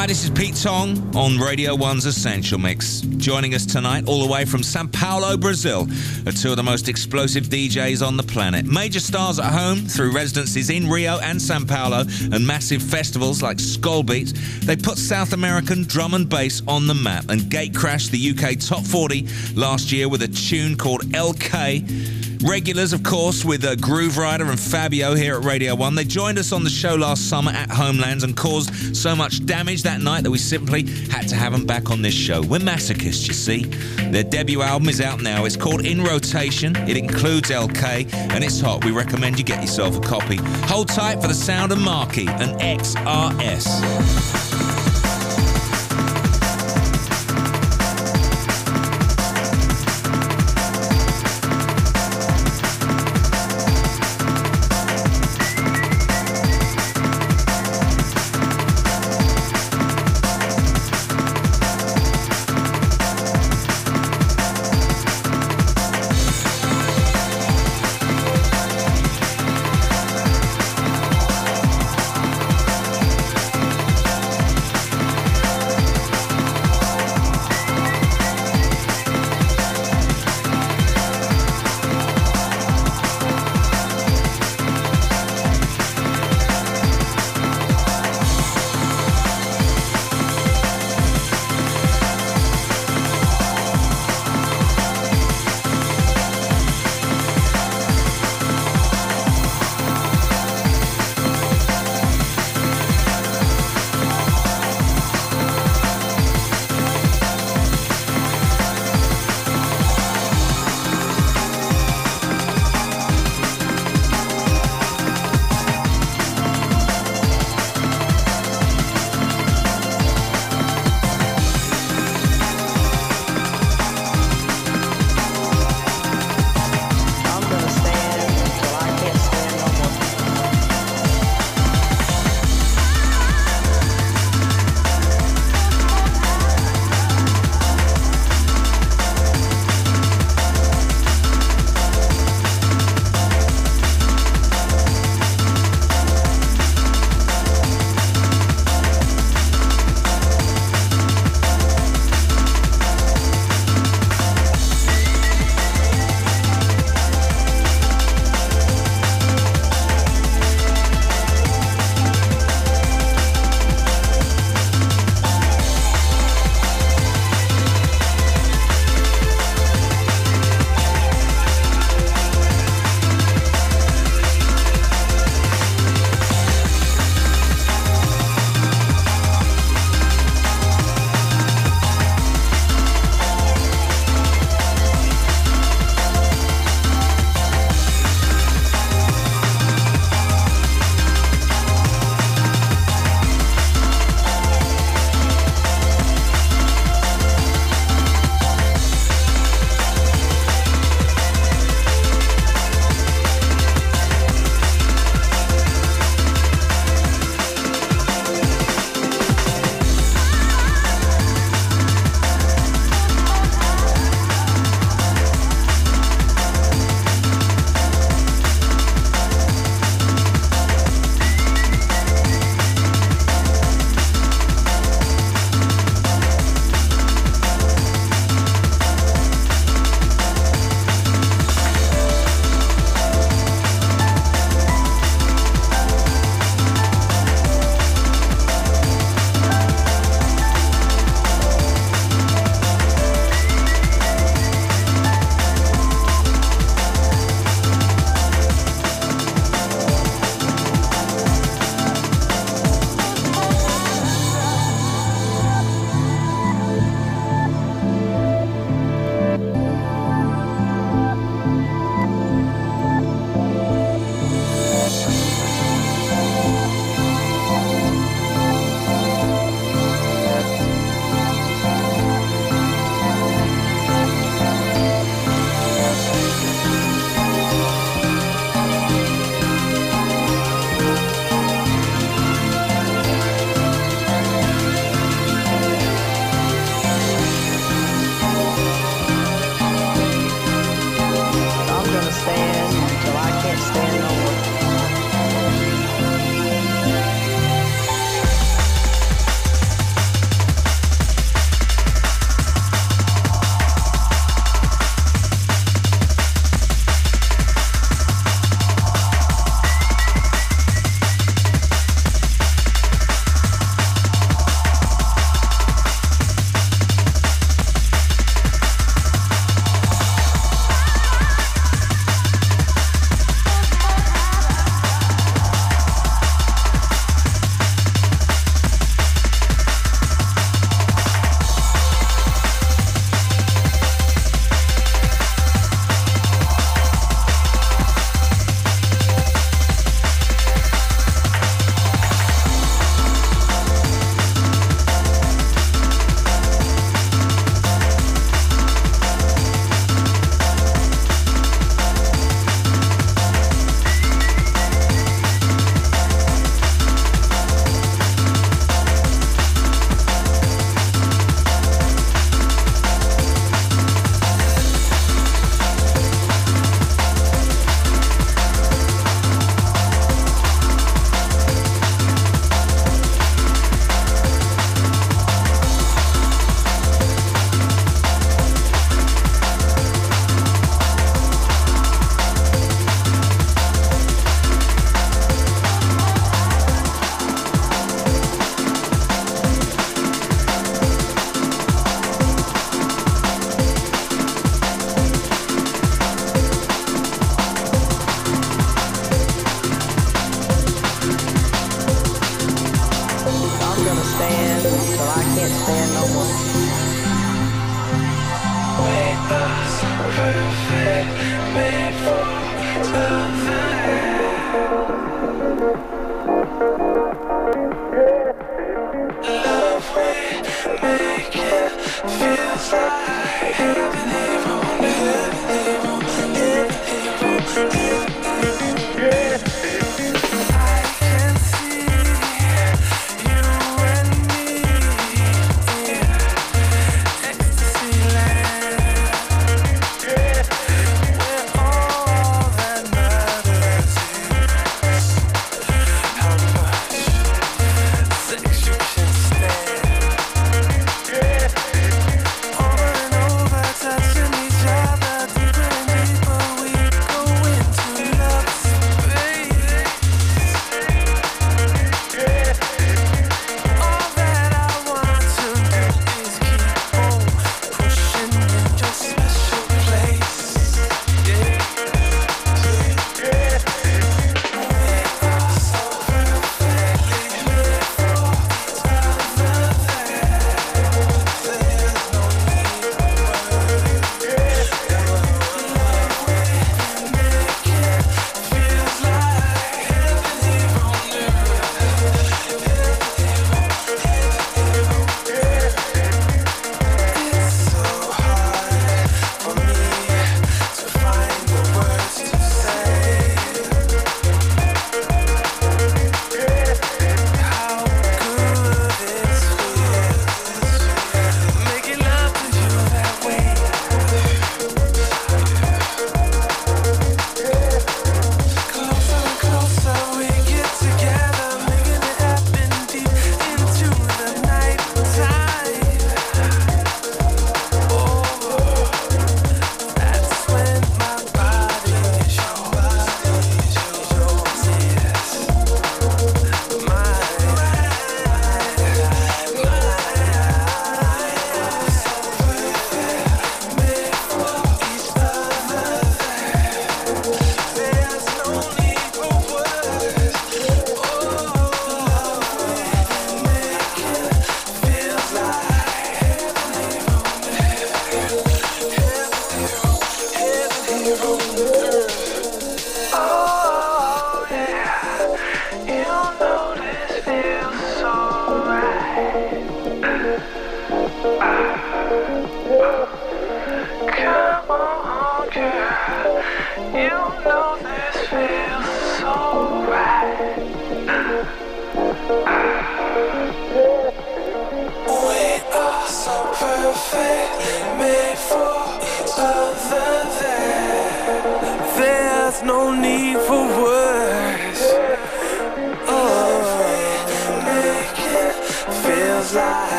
Hi, this is Pete Tong on Radio 1's Essential Mix. Joining us tonight, all the way from Sao Paulo, Brazil, are two of the most explosive DJs on the planet. Major stars at home through residencies in Rio and Sao Paulo and massive festivals like Skol Beats. They put South American drum and bass on the map and gatecrashed the UK Top 40 last year with a tune called LK. Regulars, of course, with uh, Grooverider and Fabio here at Radio 1. They joined us on the show last summer at Homelands and caused so much damage that night that we simply had to have them back on this show. We're masochists, you see. Their debut album is out now. It's called In Rotation. It includes LK and it's hot. We recommend you get yourself a copy. Hold tight for the sound of Marky and XRS.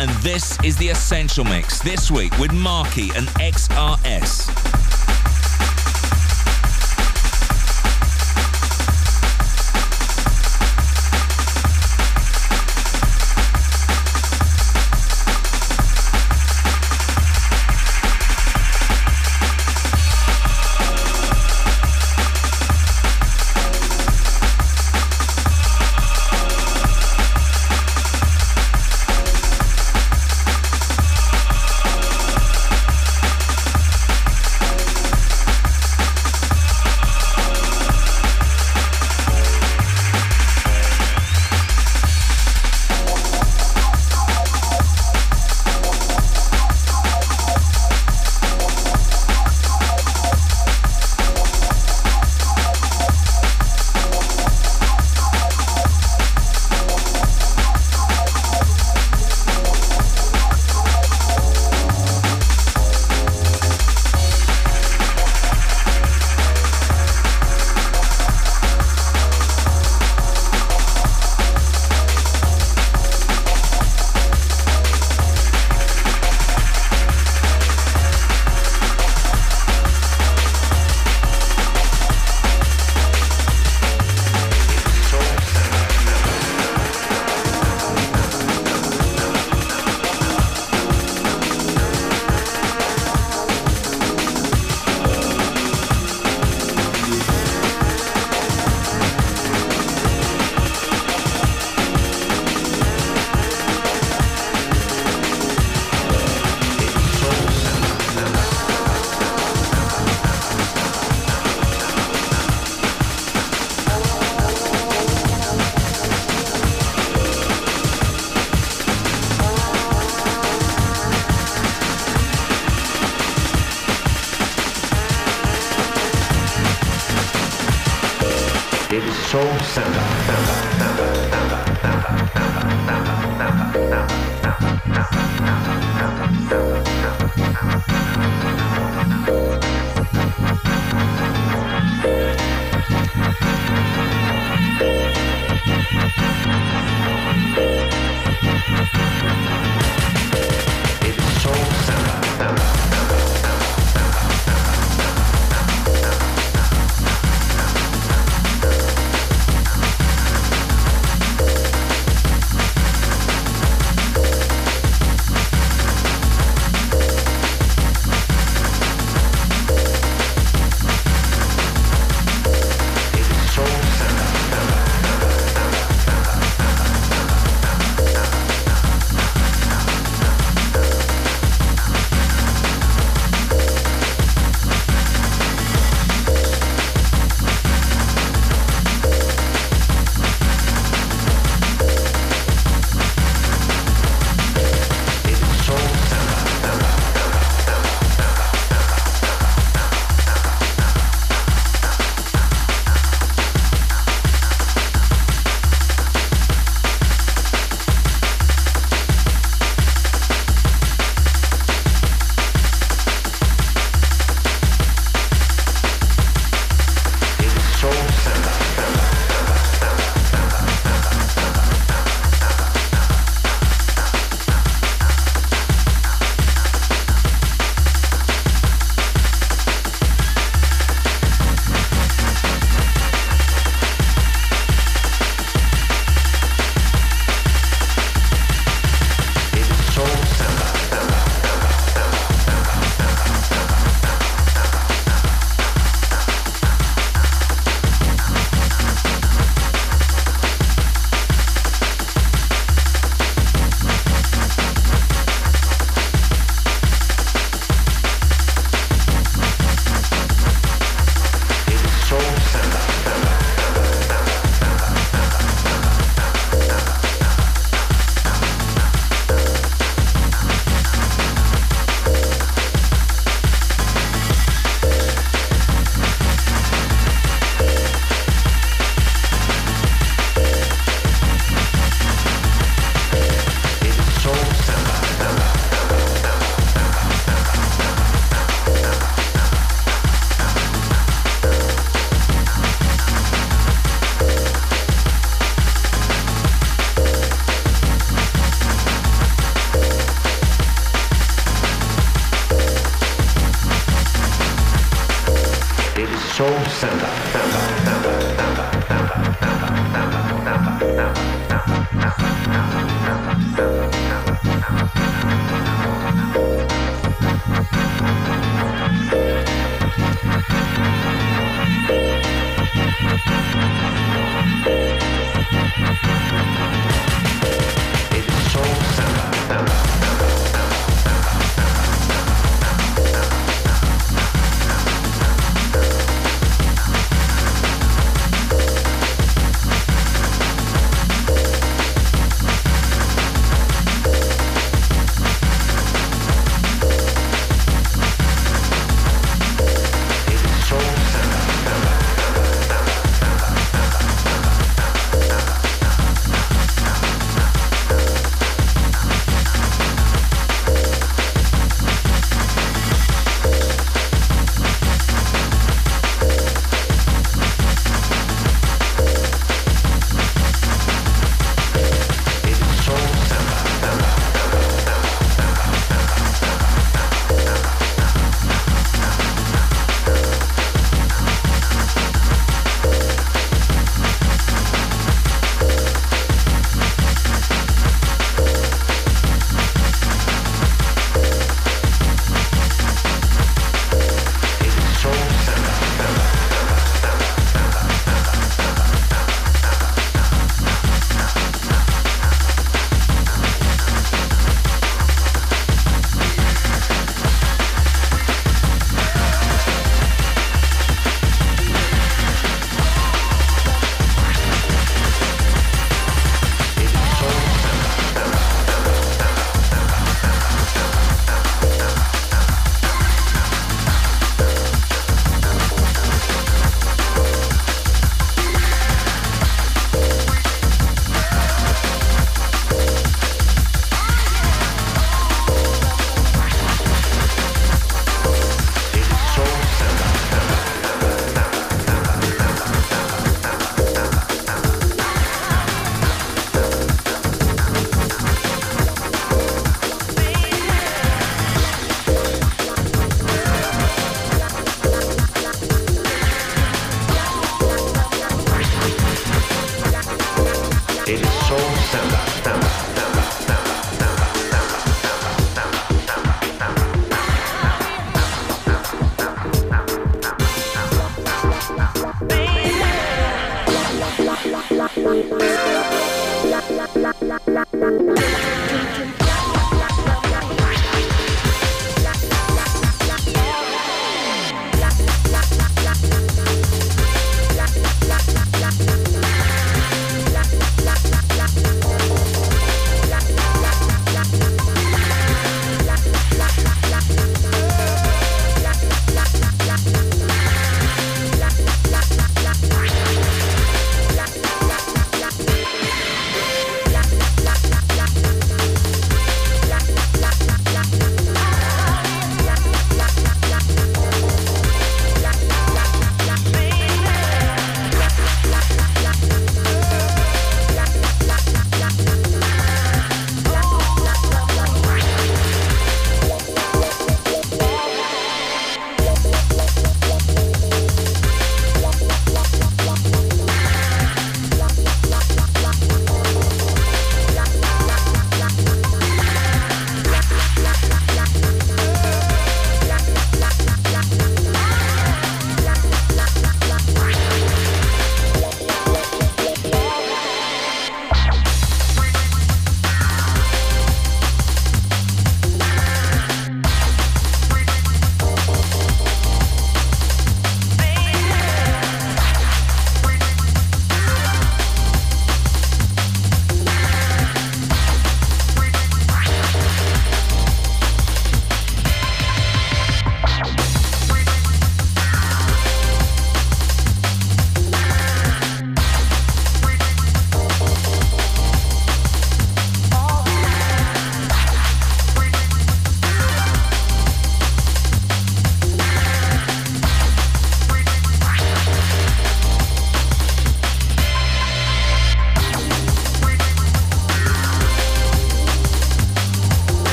And this is the Essential Mix. This week with Marky and XRS.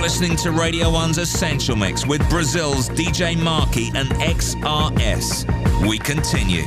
Listening to Radio 1's Essential Mix with Brazil's DJ Marky and XRS. We continue.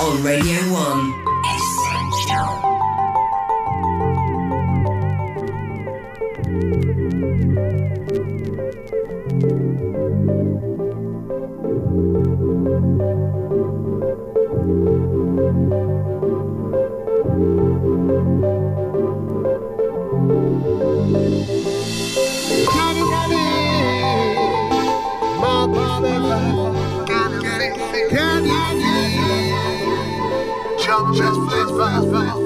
on Radio 1. Essential. Yeah out, just flash, flash, flash,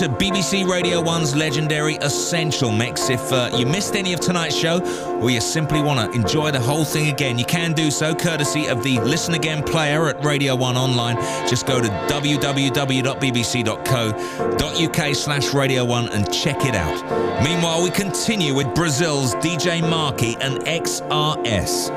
to BBC Radio 1's legendary Essential Mix. If uh, you missed any of tonight's show, or you simply want to enjoy the whole thing again, you can do so courtesy of the Listen Again player at Radio 1 Online. Just go to www.bbc.co.uk slash Radio 1 and check it out. Meanwhile, we continue with Brazil's DJ Marky and XRS.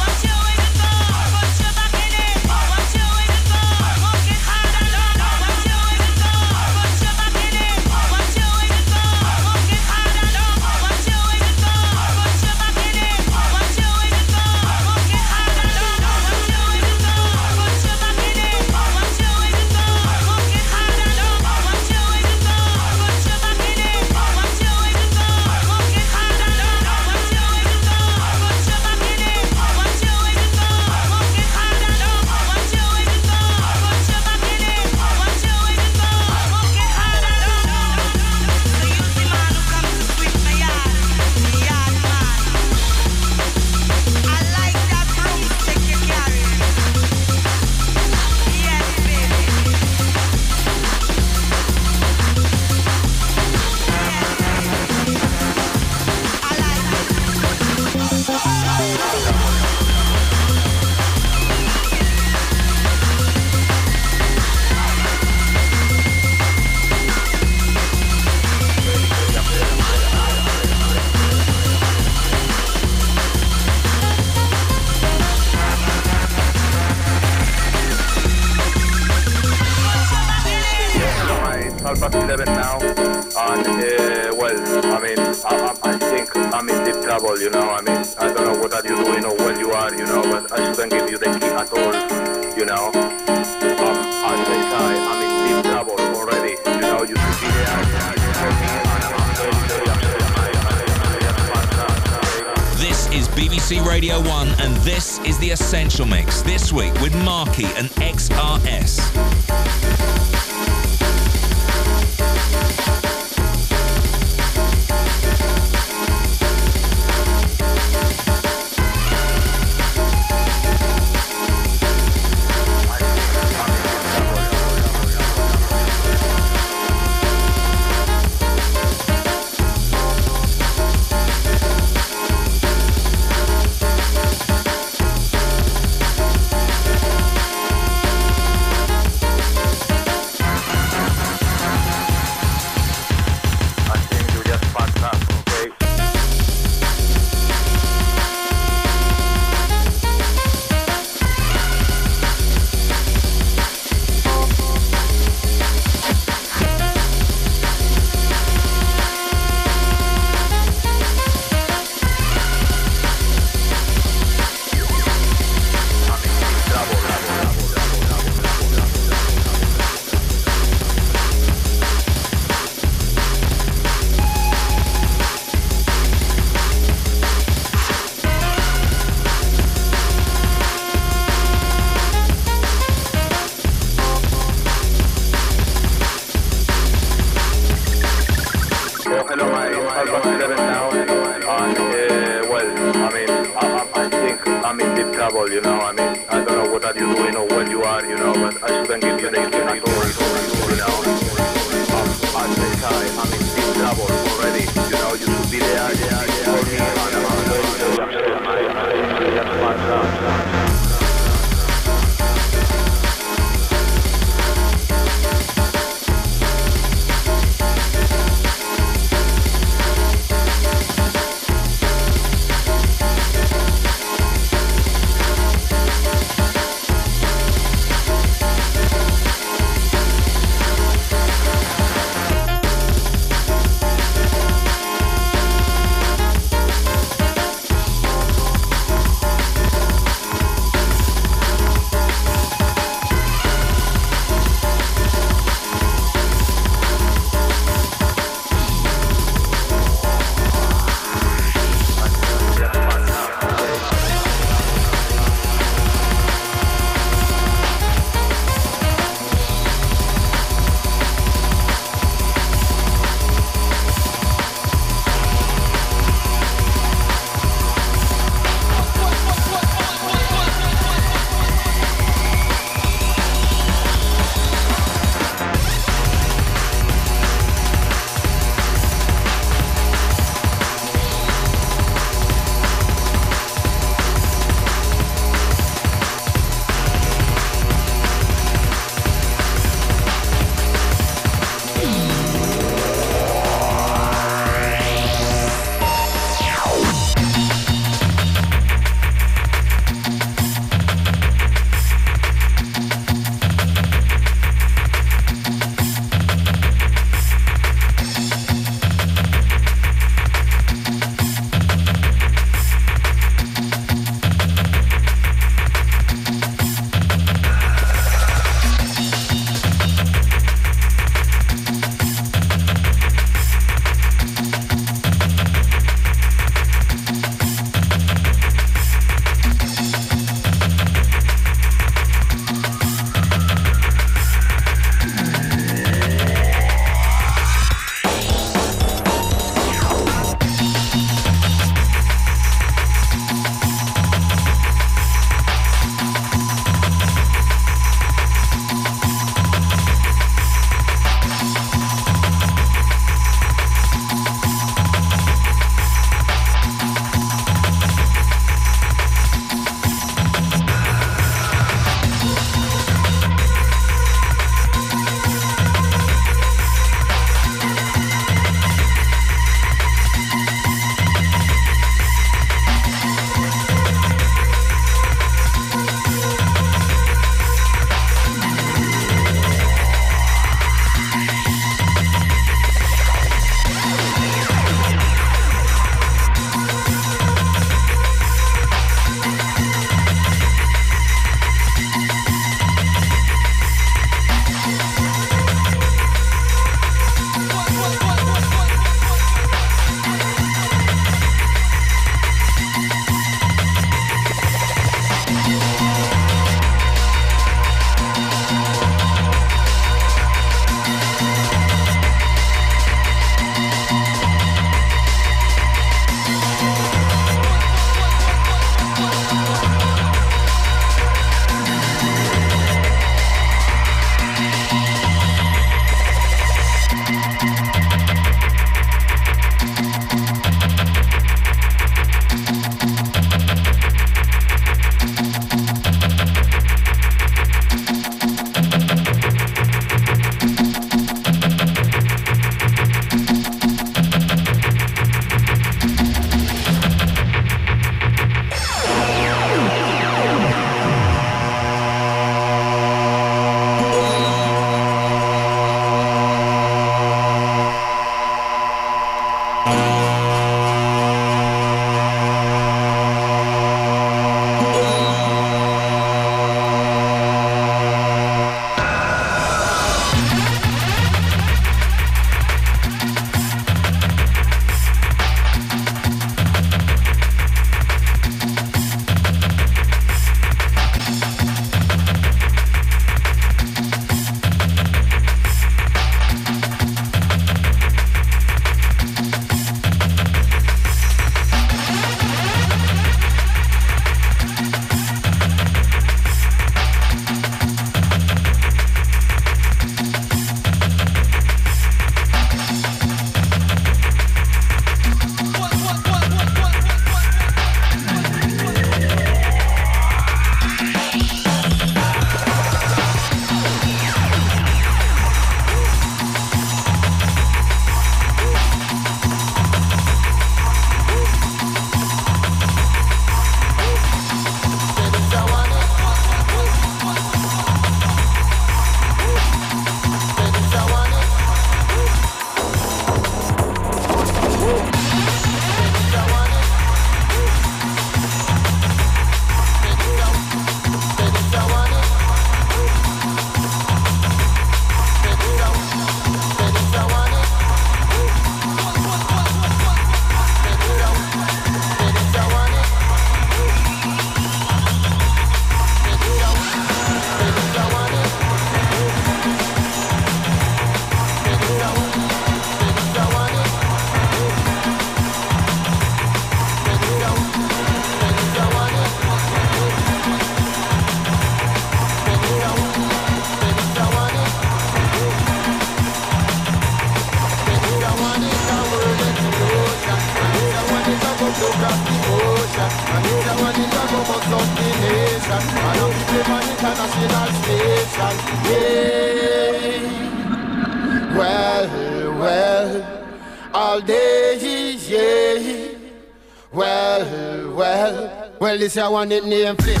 I want it name flip.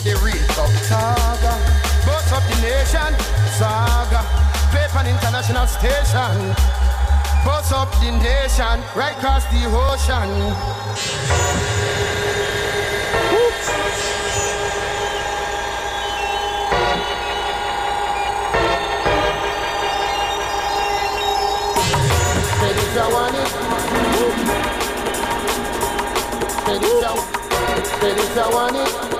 at the rate of saga. Boss of the nation, saga. Play an international station. Boss of the nation, right across the ocean. Oops. if you want it. Want it.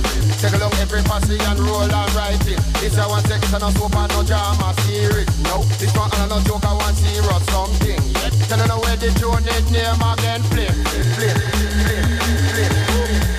Take along every posse and roll and write it. It's want sex, section of soap and no drama, serious. No, this one and no joke, I want serious something. Yep. Tell her where the tune is, name again, flip, flip, flip, flip.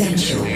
Essential.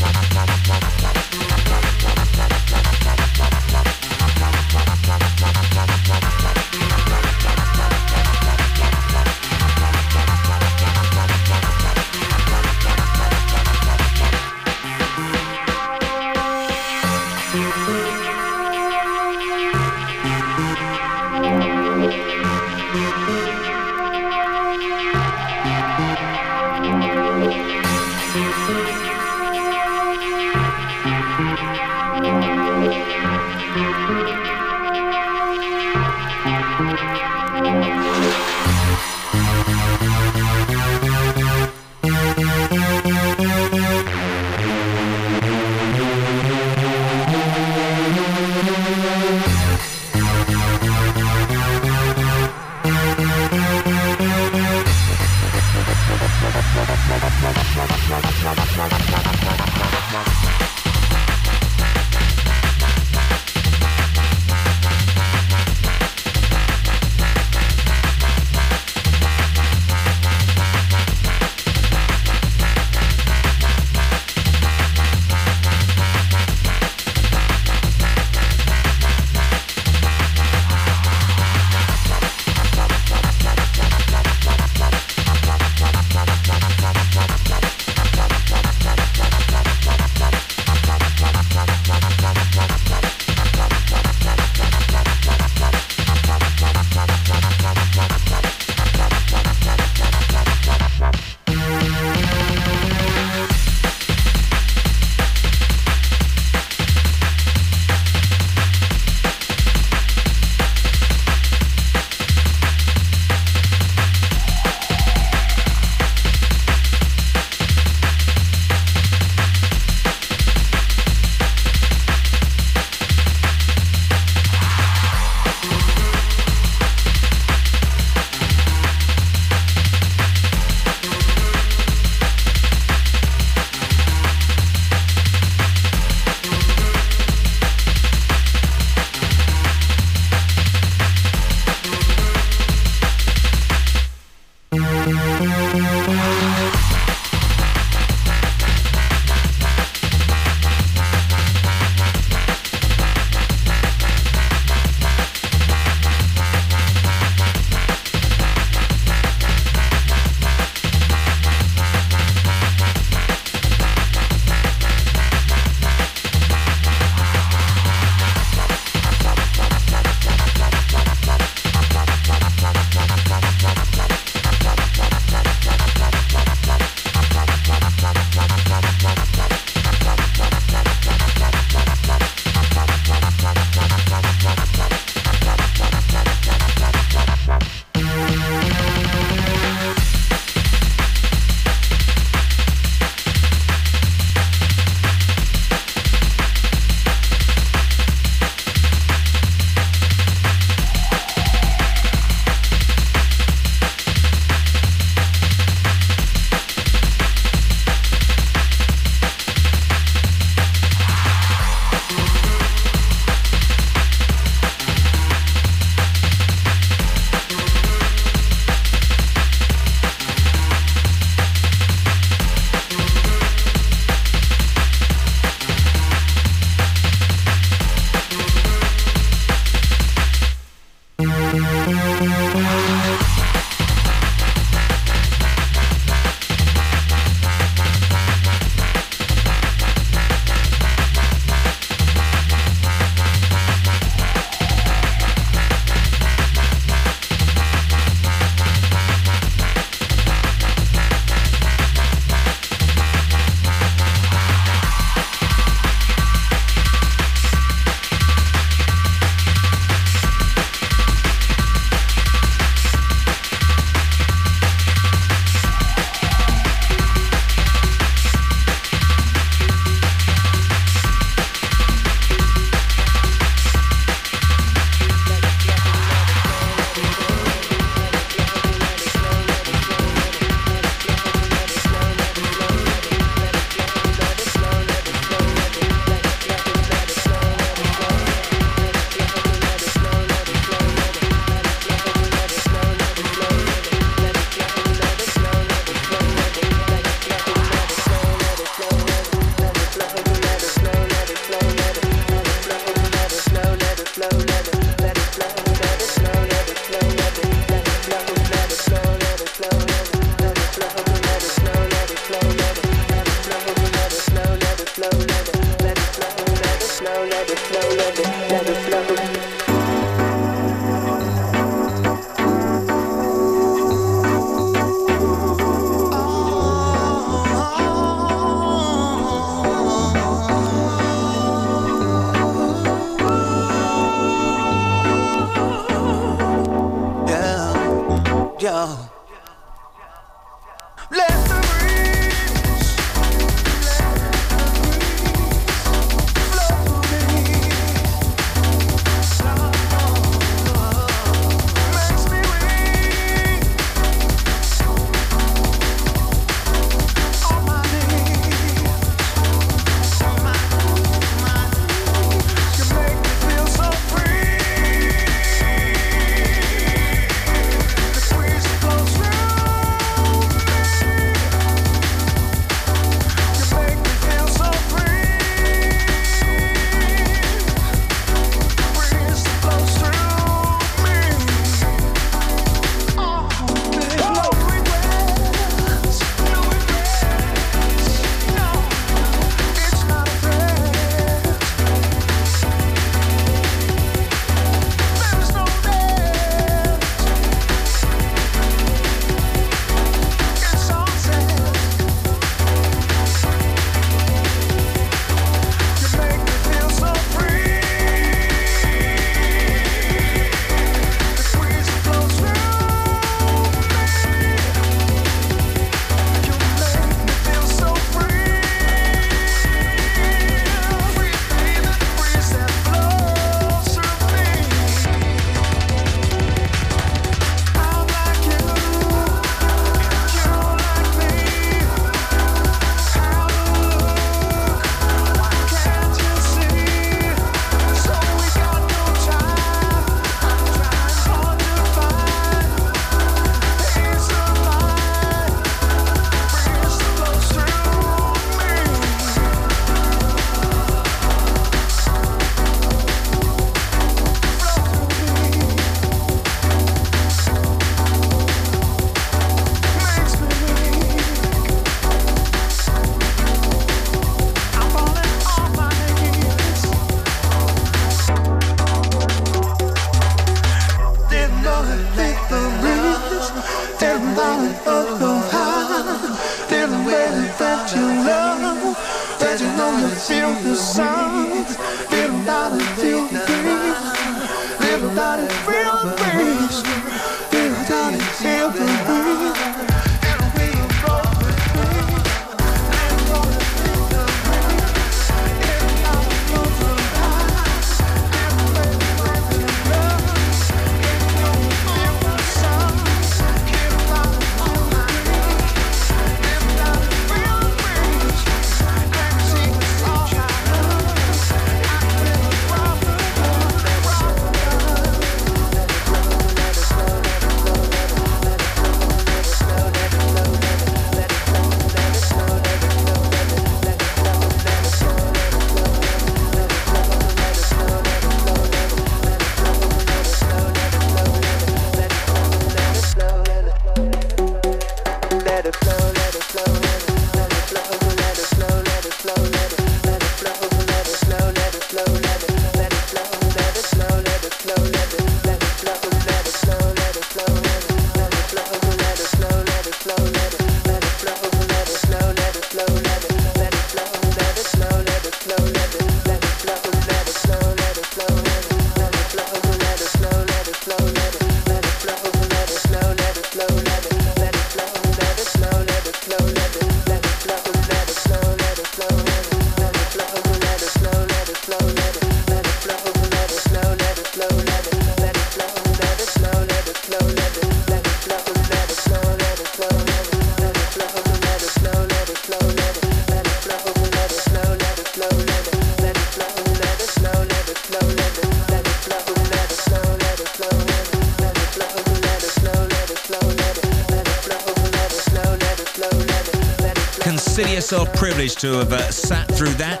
Privilege to have uh, sat through that.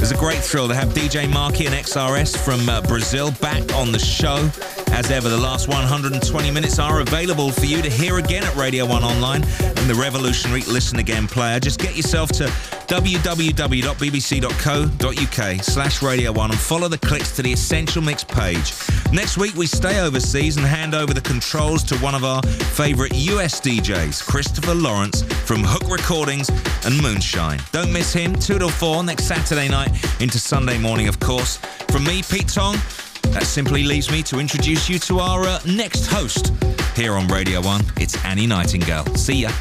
It's a great thrill to have DJ Marky and XRS from uh, Brazil back on the show. As ever, the last 120 minutes are available for you to hear again at Radio 1 Online and the revolutionary Listen Again player. Just get yourself to www.bbc.co.uk slash Radio 1 and follow the clicks to the Essential Mix page. Next week, we stay overseas and hand over the controls to one of our favourite US DJs, Christopher Lawrence from Hook Recordings and Moonshine. Don't miss him, 2 till 4 next Saturday night into Sunday morning, of course. From me, Pete Tong, that simply leaves me to introduce you to our uh, next host here on Radio 1. It's Annie Nightingale. See ya.